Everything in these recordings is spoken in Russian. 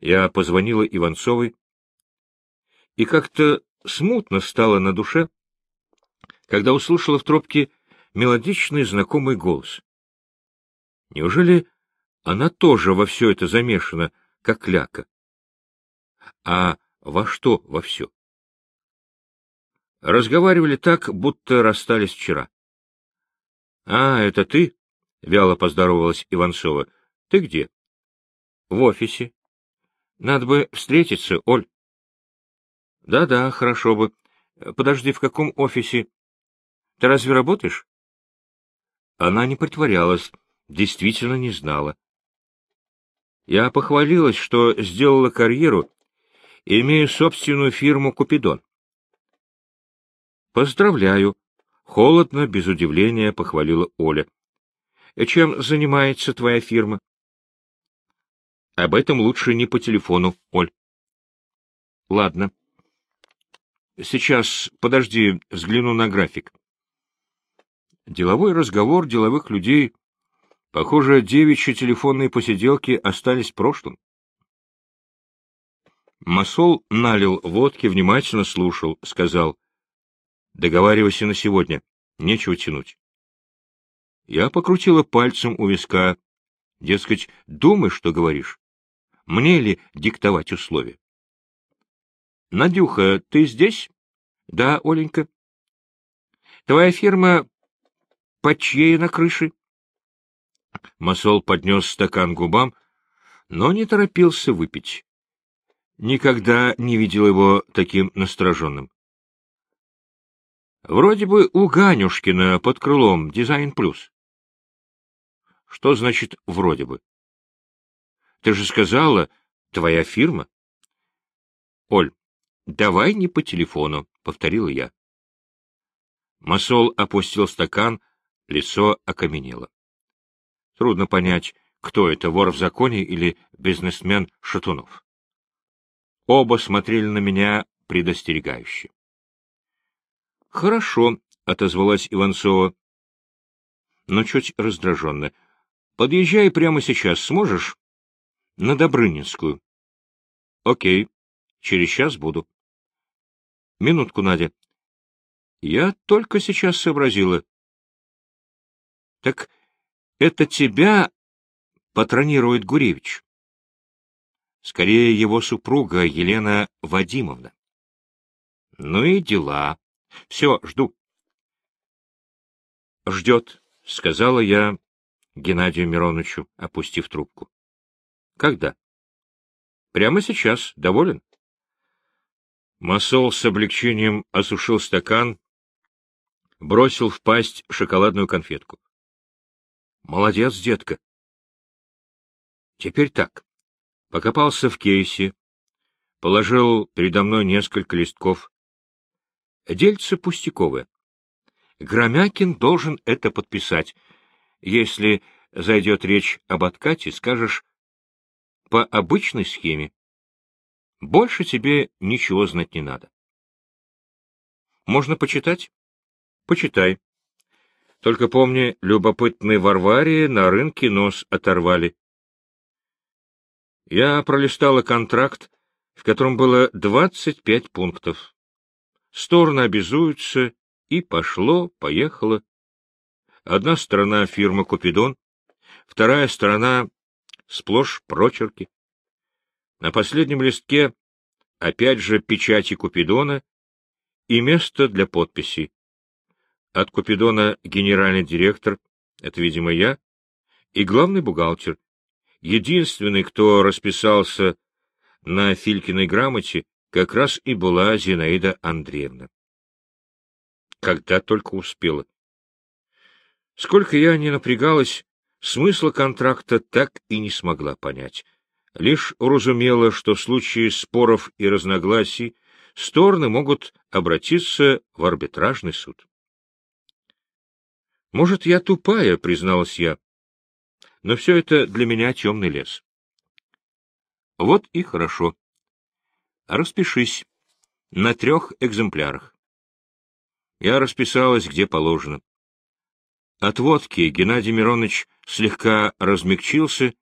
Я позвонила Иванцовой, и как-то смутно стало на душе, когда услышала в трубке мелодичный знакомый голос. Неужели она тоже во все это замешана, как ляка? А во что во все? Разговаривали так, будто расстались вчера. — А, это ты? — вяло поздоровалась Иванцова. — Ты где? — В офисе. — Надо бы встретиться, Оль. Да — Да-да, хорошо бы. Подожди, в каком офисе? Ты разве работаешь? Она не притворялась, действительно не знала. Я похвалилась, что сделала карьеру, имея собственную фирму «Купидон». «Поздравляю!» — холодно, без удивления похвалила Оля. «Чем занимается твоя фирма?» «Об этом лучше не по телефону, Оль». «Ладно. Сейчас, подожди, взгляну на график». Деловой разговор деловых людей. Похоже, девичьи телефонные посиделки остались в прошлом. Масол налил водки, внимательно слушал, сказал, «Договаривайся на сегодня, нечего тянуть». Я покрутила пальцем у виска, дескать, думай, что говоришь. Мне ли диктовать условия? «Надюха, ты здесь?» «Да, Оленька». «Твоя фирма под чьей на крыше? Масол поднес стакан губам, но не торопился выпить. Никогда не видел его таким настороженным. Вроде бы у Ганюшкина под крылом «Дизайн плюс». Что значит «вроде бы»? Ты же сказала, твоя фирма. Оль, давай не по телефону, — повторила я. Масол опустил стакан, Лицо окаменело. Трудно понять, кто это, вор в законе или бизнесмен Шатунов. Оба смотрели на меня предостерегающе. — Хорошо, — отозвалась Иванцова, но чуть раздраженно. — Подъезжай прямо сейчас, сможешь? — На Добрынинскую. — Окей, через час буду. — Минутку, Надя. Я только сейчас сообразила. Так это тебя патронирует Гуревич? Скорее, его супруга Елена Вадимовна. Ну и дела. Все, жду. Ждет, — сказала я Геннадию Мироновичу, опустив трубку. Когда? Прямо сейчас. Доволен? Масол с облегчением осушил стакан, бросил в пасть шоколадную конфетку. Молодец, детка. Теперь так. Покопался в кейсе, положил передо мной несколько листков. Дельце пустяковое. Громякин должен это подписать. Если зайдет речь об откате, скажешь по обычной схеме. Больше тебе ничего знать не надо. Можно почитать? Почитай. Только помни, любопытной Варваре на рынке нос оторвали. Я пролистала контракт, в котором было двадцать пять пунктов. Стороны обязуются, и пошло, поехало. Одна сторона — фирма «Купидон», вторая сторона — сплошь прочерки. На последнем листке опять же печати Купидона и место для подписи. От Купидона генеральный директор, это, видимо, я, и главный бухгалтер. Единственный, кто расписался на Филькиной грамоте, как раз и была Зинаида Андреевна. Когда только успела. Сколько я не напрягалась, смысла контракта так и не смогла понять. Лишь уразумела, что в случае споров и разногласий стороны могут обратиться в арбитражный суд. Может, я тупая, призналась я, но все это для меня темный лес. Вот и хорошо. Распишись на трех экземплярах. Я расписалась, где положено. От водки Геннадий Миронович слегка размягчился,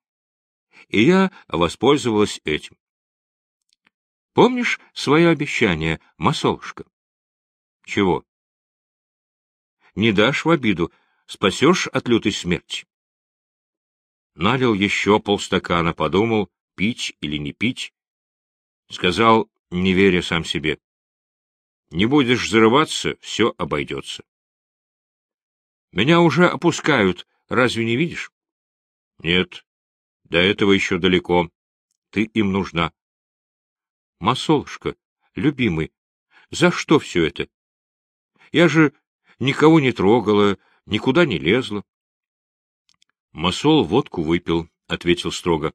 и я воспользовалась этим. Помнишь свое обещание, масолушка? Чего? Не дашь в обиду, спасешь от лютой смерти. Налил еще полстакана, подумал, пить или не пить. Сказал, не веря сам себе. Не будешь взрываться, все обойдется. Меня уже опускают, разве не видишь? Нет, до этого еще далеко. Ты им нужна. Масолушка, любимый, за что все это? Я же никого не трогала, никуда не лезла. Масол водку выпил, — ответил строго.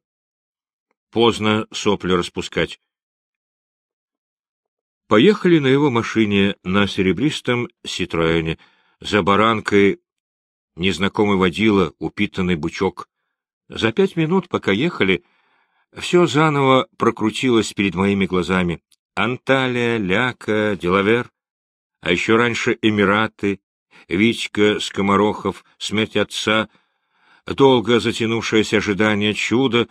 Поздно сопли распускать. Поехали на его машине на серебристом Ситроэне, за баранкой незнакомый водила, упитанный бычок. За пять минут, пока ехали, все заново прокрутилось перед моими глазами. Анталия, Ляка, Делавер, а еще раньше Эмираты, Витька, Скоморохов, смерть отца, долго затянувшееся ожидание чуда,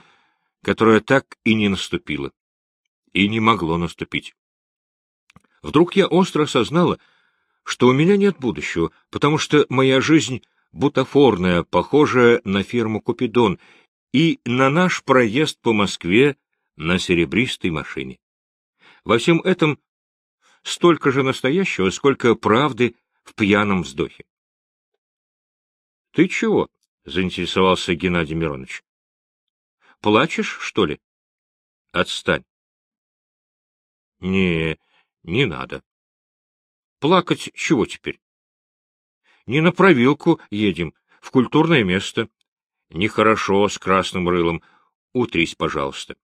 которое так и не наступило. И не могло наступить. Вдруг я остро осознала, что у меня нет будущего, потому что моя жизнь бутафорная, похожая на фирму «Купидон», и на наш проезд по Москве на серебристой машине. Во всем этом столько же настоящего, сколько правды в пьяном вздохе. — Ты чего? — заинтересовался Геннадий Миронович. — Плачешь, что ли? — Отстань. — Не, не надо. — Плакать чего теперь? — Не на провилку едем, в культурное место. Нехорошо с красным рылом. Утрись, пожалуйста.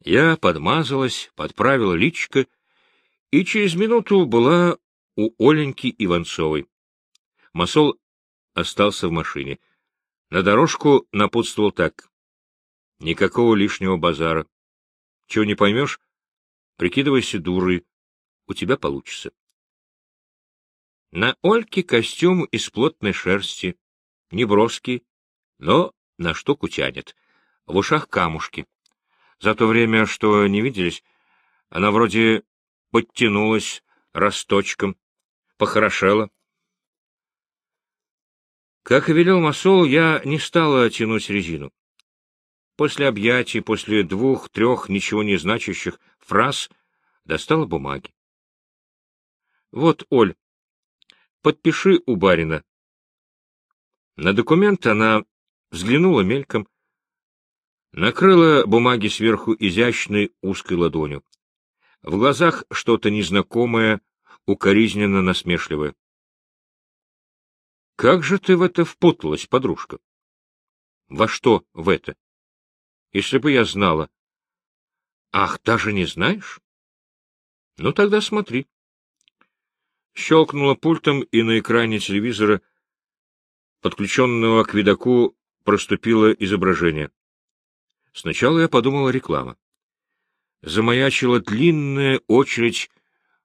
Я подмазалась, подправила личико, и через минуту была у Оленьки Иванцовой. Масол остался в машине. На дорожку напутствовал так. Никакого лишнего базара. Чего не поймешь, прикидывайся дурой, у тебя получится. На Ольке костюм из плотной шерсти, неброский, но на штуку тянет. В ушах камушки. За то время, что не виделись, она вроде подтянулась росточком, похорошела. Как и велел Масол, я не стала тянуть резину. После объятий, после двух-трех ничего не значащих фраз достала бумаги. — Вот, Оль, подпиши у барина. На документ она взглянула мельком, накрыла бумаги сверху изящной узкой ладонью. В глазах что-то незнакомое, укоризненно насмешливое. — Как же ты в это впуталась, подружка? — Во что в это? — Если бы я знала. — Ах, даже не знаешь? — Ну, тогда смотри. Щелкнула пультом, и на экране телевизора, подключенного к видоку, проступило изображение. Сначала я подумала реклама. Замаячила длинная очередь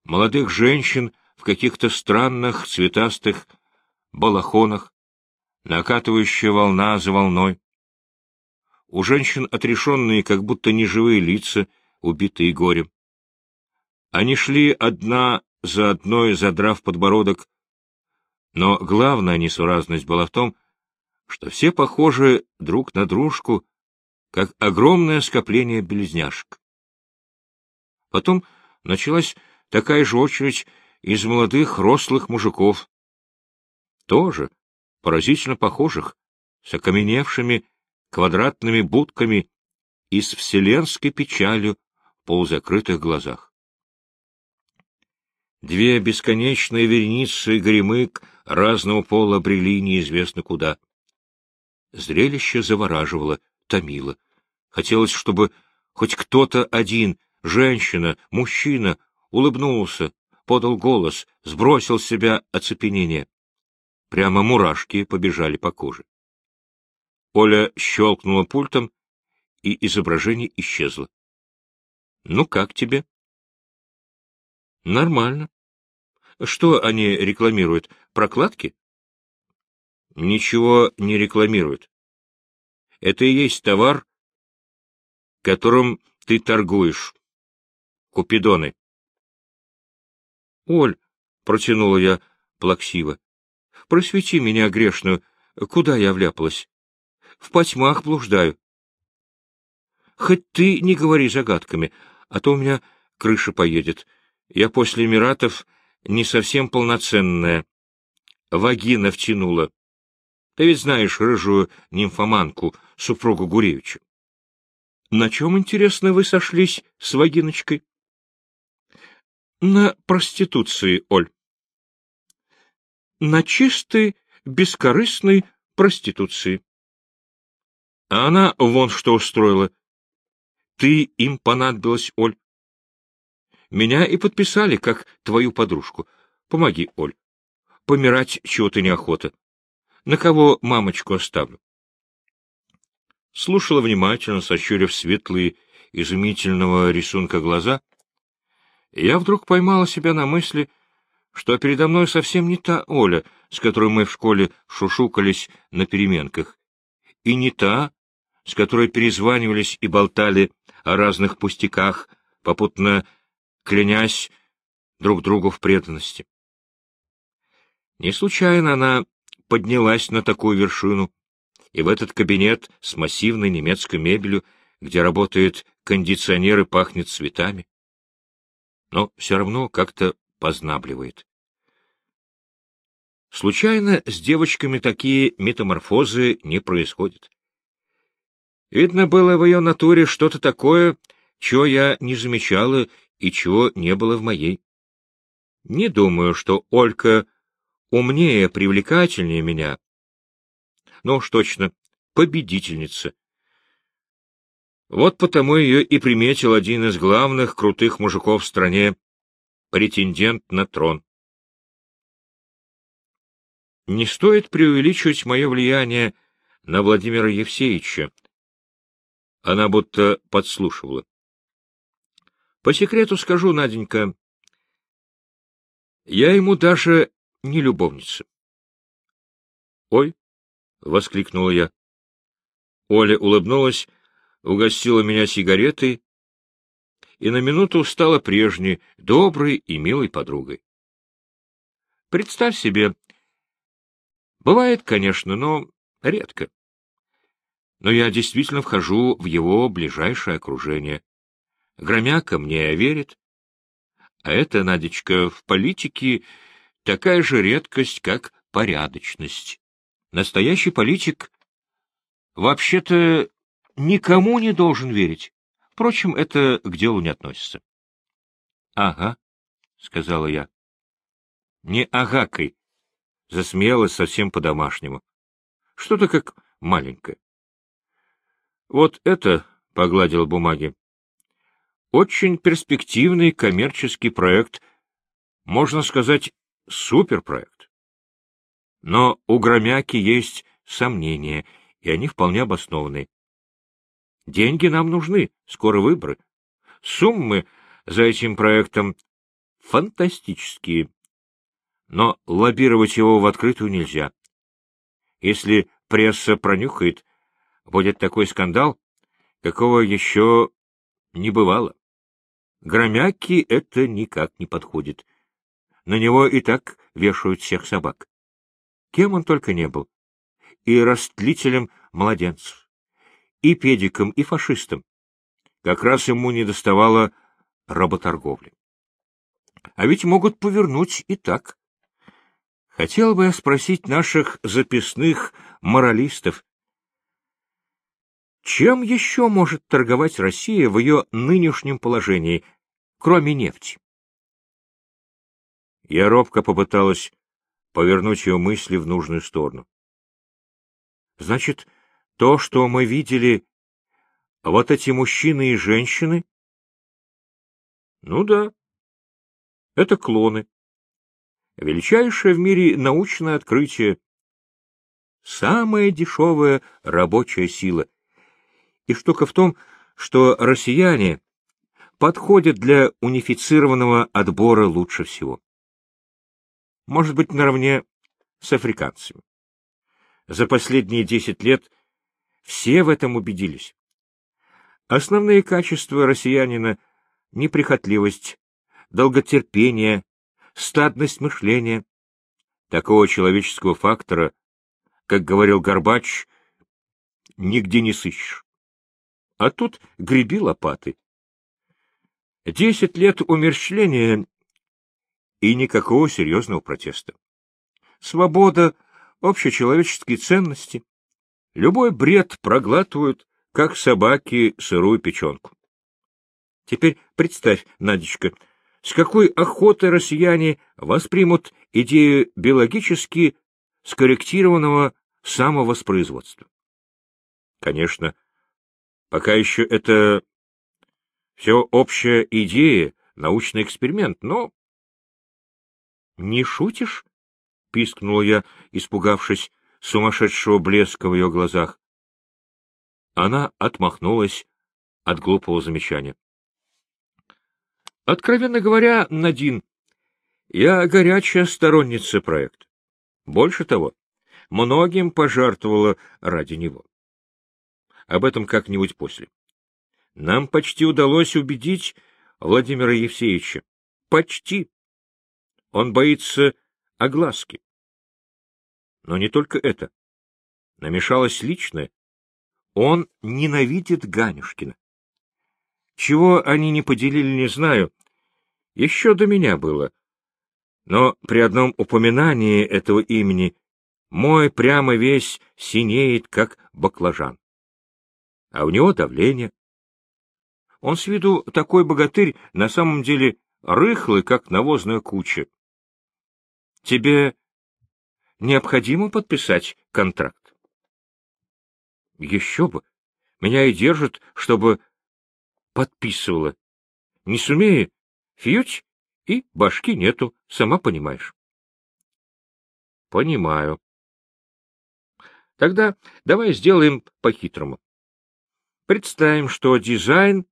молодых женщин в каких-то странных цветастых балахонах, накатывающая волна за волной. У женщин отрешенные, как будто неживые лица, убитые горем. Они шли одна за одной, задрав подбородок, но главная несуразность была в том, что все похожи друг на дружку, как огромное скопление близняшек. Потом началась такая же очередь из молодых рослых мужиков, тоже поразительно похожих, с окаменевшими квадратными будками и с вселенской печалью в полузакрытых глазах. Две бесконечные вереницы гремык разного пола брели неизвестно куда — Зрелище завораживало, томило. Хотелось, чтобы хоть кто-то один, женщина, мужчина, улыбнулся, подал голос, сбросил с себя оцепенение. Прямо мурашки побежали по коже. Оля щелкнула пультом, и изображение исчезло. — Ну, как тебе? — Нормально. Что они рекламируют? Прокладки? ничего не рекламируют. Это и есть товар, которым ты торгуешь. Купидоны. — Оль, — протянула я плаксиво, — просвети меня грешную, куда я вляпалась. В потьмах блуждаю. Хоть ты не говори загадками, а то у меня крыша поедет. Я после Эмиратов не совсем полноценная. Вагина втянула. Ты ведь знаешь рыжую нимфоманку, супругу Гуревича. На чем, интересно, вы сошлись с Вагиночкой? На проституции, Оль. На чистой, бескорыстной проституции. А она вон что устроила. Ты им понадобилась, Оль. Меня и подписали, как твою подружку. Помоги, Оль. Помирать чего-то неохота. На кого мамочку оставлю? Слушала внимательно, сощурив светлые, изумительного рисунка глаза. Я вдруг поймала себя на мысли, что передо мной совсем не та Оля, с которой мы в школе шушукались на переменках, и не та, с которой перезванивались и болтали о разных пустяках, попутно клянясь друг другу в преданности. Не случайно она поднялась на такую вершину, и в этот кабинет с массивной немецкой мебелью, где работает кондиционер и пахнет цветами. Но все равно как-то познабливает. Случайно с девочками такие метаморфозы не происходят. Видно было в ее натуре что-то такое, чего я не замечала и чего не было в моей. Не думаю, что Олька умнее, привлекательнее меня. Но уж точно, победительница. Вот потому ее и приметил один из главных крутых мужиков в стране, претендент на трон. Не стоит преувеличивать мое влияние на Владимира Евсеевича, она будто подслушивала. По секрету скажу, Наденька, я ему даже не любовница. — Ой! — воскликнула я. Оля улыбнулась, угостила меня сигаретой и на минуту стала прежней, доброй и милой подругой. Представь себе, бывает, конечно, но редко но я действительно вхожу в его ближайшее окружение. Громяка мне верит. А это, Надечка, в политике такая же редкость, как порядочность. Настоящий политик вообще-то никому не должен верить. Впрочем, это к делу не относится. — Ага, — сказала я. — Не агакой. Засмеялась совсем по-домашнему. Что-то как маленькое. Вот это, — погладил бумаги, — очень перспективный коммерческий проект, можно сказать, суперпроект. Но у Громяки есть сомнения, и они вполне обоснованы. Деньги нам нужны, скоро выборы. Суммы за этим проектом фантастические. Но лоббировать его в открытую нельзя. Если пресса пронюхает, будет такой скандал, какого еще не бывало. Громяки это никак не подходит. На него и так вешают всех собак. Кем он только не был. И растлителем младенцев, и педиком, и фашистом. Как раз ему не доставало работорговли. А ведь могут повернуть и так. Хотел бы я спросить наших записных моралистов, чем еще может торговать Россия в ее нынешнем положении, кроме нефти? Я робко попыталась повернуть ее мысли в нужную сторону. Значит, то, что мы видели, вот эти мужчины и женщины? Ну да, это клоны. Величайшее в мире научное открытие. Самая дешевая рабочая сила — и штука в том, что россияне подходят для унифицированного отбора лучше всего. Может быть, наравне с африканцами. За последние десять лет все в этом убедились. Основные качества россиянина неприхотливость, долготерпение, стадность мышления. Такого человеческого фактора, как говорил Горбач, нигде не сыщешь. А тут греби лопаты. Десять лет умерщвления и никакого серьезного протеста. Свобода, общечеловеческие ценности. Любой бред проглатывают, как собаки, сырую печенку. Теперь представь, Надечка, с какой охотой россияне воспримут идею биологически скорректированного самовоспроизводства. Конечно, пока еще это все общая идея, научный эксперимент, но... — Не шутишь? — пискнула я, испугавшись сумасшедшего блеска в ее глазах. Она отмахнулась от глупого замечания. — Откровенно говоря, Надин, я горячая сторонница проекта. Больше того, многим пожертвовала ради него. Об этом как-нибудь после. Нам почти удалось убедить Владимира Евсеевича. Почти. Он боится огласки. Но не только это. Намешалось личное. Он ненавидит Ганюшкина. Чего они не поделили, не знаю. Еще до меня было. Но при одном упоминании этого имени мой прямо весь синеет, как баклажан. А у него давление. Он с виду такой богатырь, на самом деле рыхлый, как навозная куча. Тебе необходимо подписать контракт. Еще бы. Меня и держат, чтобы подписывала. Не сумею, фьють, и башки нету, сама понимаешь. Понимаю. Тогда давай сделаем по-хитрому. Представим, что дизайн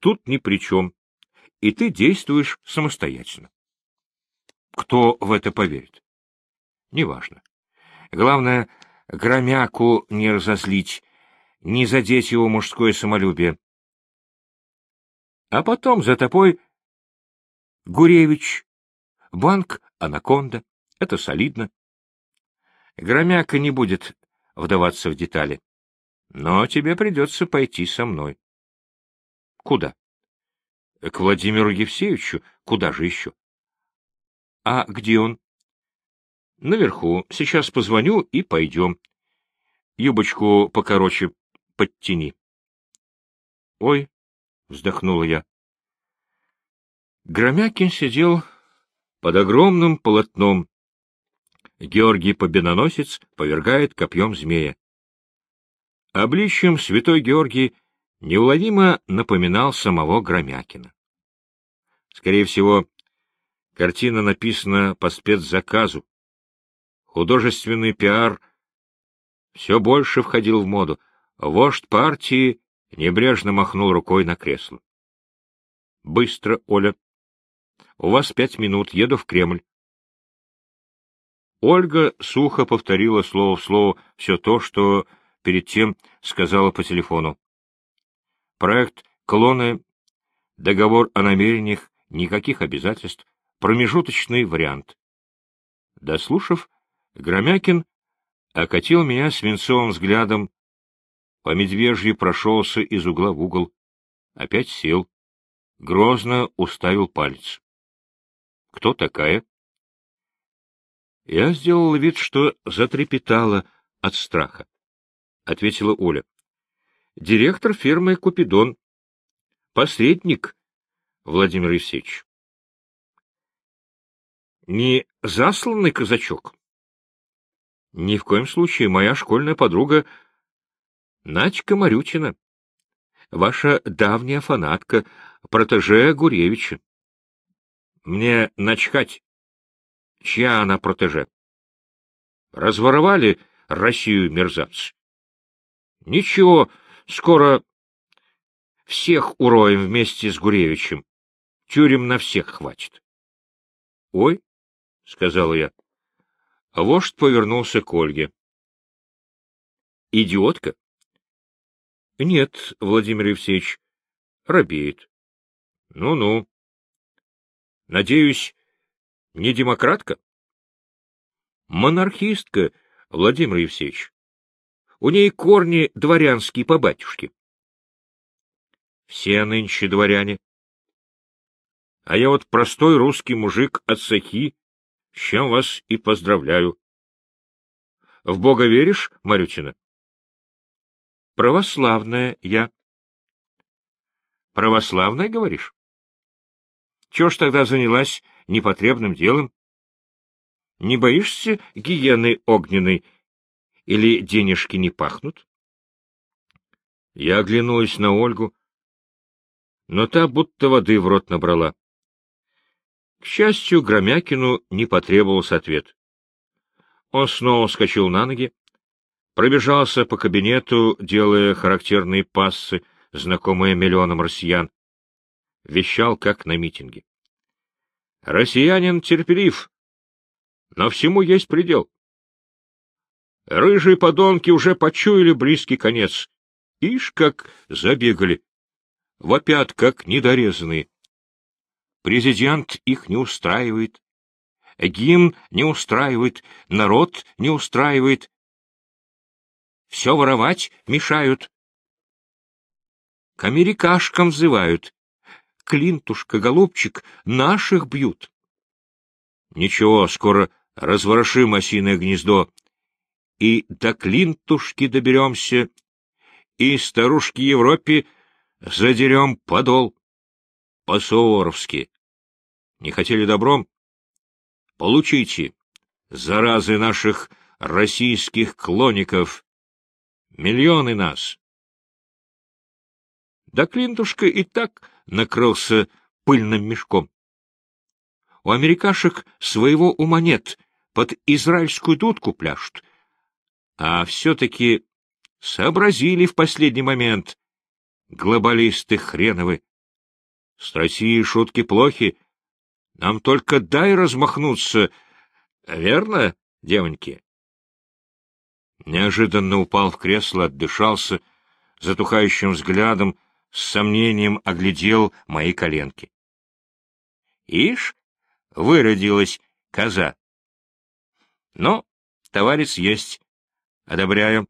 тут ни при чем, и ты действуешь самостоятельно. Кто в это поверит? Неважно. Главное, громяку не разозлить, не задеть его мужское самолюбие. А потом за тобой Гуревич, банк «Анаконда». Это солидно. Громяка не будет вдаваться в детали. Но тебе придется пойти со мной. Куда? К Владимиру Евсеевичу? Куда же еще? А где он? Наверху. Сейчас позвоню и пойдем. Юбочку покороче подтяни. Ой, вздохнула я. Громякин сидел под огромным полотном. Георгий Победоносец повергает копьем змея. Обличьем святой Георгий неуловимо напоминал самого Громякина. Скорее всего, картина написана по спецзаказу. Художественный пиар все больше входил в моду. Вождь партии небрежно махнул рукой на кресло. — Быстро, Оля. У вас пять минут, еду в Кремль. Ольга сухо повторила слово в слово все то, что перед тем сказала по телефону. Проект «Клоны», договор о намерениях, никаких обязательств, промежуточный вариант. Дослушав, Громякин окатил меня свинцовым взглядом, по медвежьи прошелся из угла в угол, опять сел, грозно уставил палец. — Кто такая? Я сделал вид, что затрепетала от страха. Ответила Оля директор фирмы «Купидон», посредник Владимир Евсеевич. Не засланный казачок? Ни в коем случае моя школьная подруга Начка Марютина, ваша давняя фанатка, протеже Гуревича. Мне начхать, чья она протеже. Разворовали Россию мерзавцы. Ничего, Скоро всех уроем вместе с Гуревичем. Тюрем на всех хватит. — Ой, — сказал я. А вождь повернулся к Ольге. — Идиотка? — Нет, Владимир Евсеевич, робеет. Ну-ну. Надеюсь, не демократка? Монархистка, Владимир Евсеевич. У ней корни дворянские по батюшке. Все нынче дворяне. А я вот простой русский мужик от Сахи, с чем вас и поздравляю. В Бога веришь, Марютина? Православная я. Православная, говоришь? Чего ж тогда занялась непотребным делом? Не боишься гиены огненной или денежки не пахнут? Я оглянулась на Ольгу, но та будто воды в рот набрала. К счастью, Громякину не потребовался ответ. Он снова вскочил на ноги, пробежался по кабинету, делая характерные пассы, знакомые миллионам россиян. Вещал, как на митинге. Россиянин терпелив, но всему есть предел. Рыжие подонки уже почуяли близкий конец. Ишь, как забегали. Вопят, как недорезанные. Президент их не устраивает. Гимн не устраивает, народ не устраивает. Все воровать мешают. К америкашкам взывают. Клинтушка, голубчик, наших бьют. Ничего, скоро разворошим осиное гнездо, и до Клинтушки доберемся, и старушки Европе задерем подол. По-суворовски. Не хотели добром? Получите, заразы наших российских клоников. Миллионы нас. Да Клинтушка и так накрылся пыльным мешком. У америкашек своего ума нет, под израильскую дудку пляшут. А все-таки сообразили в последний момент. Глобалисты хреновы. С Россией шутки плохи. Нам только дай размахнуться. Верно, девоньки? Неожиданно упал в кресло, отдышался, затухающим взглядом, с сомнением оглядел мои коленки. Ишь, выродилась коза. Но товарищ есть. Одобряю.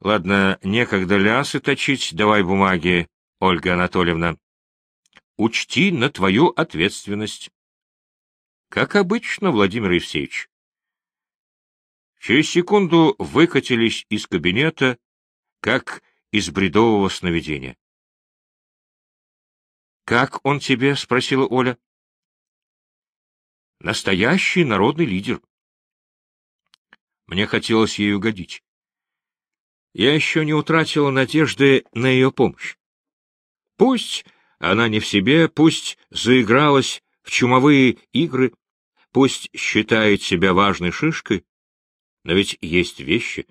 Ладно, некогда лясы точить, давай бумаги, Ольга Анатольевна. Учти на твою ответственность. Как обычно, Владимир Евсеевич. Через секунду выкатились из кабинета, как из бредового сновидения. — Как он тебе? — спросила Оля. — Настоящий народный лидер. Мне хотелось ей угодить. Я еще не утратила надежды на ее помощь. Пусть она не в себе, пусть заигралась в чумовые игры, пусть считает себя важной шишкой, но ведь есть вещи,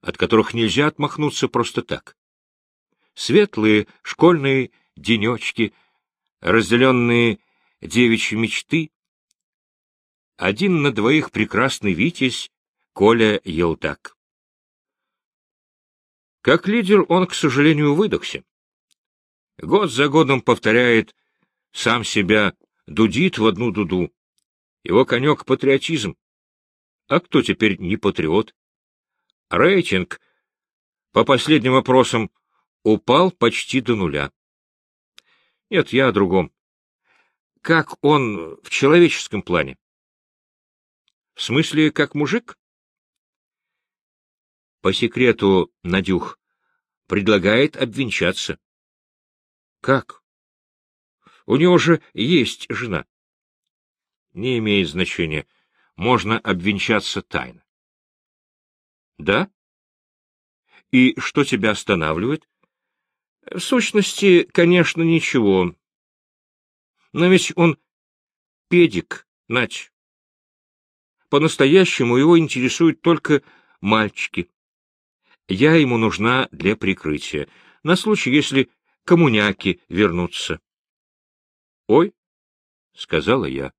от которых нельзя отмахнуться просто так. Светлые школьные денечки, разделенные девичьи мечты. Один на двоих прекрасный Витязь Коля Елтак. Как лидер он, к сожалению, выдохся. Год за годом повторяет сам себя, дудит в одну дуду. Его конек — патриотизм. А кто теперь не патриот? Рейтинг, по последним опросам, упал почти до нуля. Нет, я о другом. Как он в человеческом плане? В смысле, как мужик? По секрету, Надюх, предлагает обвенчаться. Как? У него же есть жена. Не имеет значения. Можно обвенчаться тайно. Да? И что тебя останавливает? В сущности, конечно, ничего. Но ведь он педик, Надь. По-настоящему его интересуют только мальчики. Я ему нужна для прикрытия, на случай, если коммуняки вернутся. — Ой, — сказала я.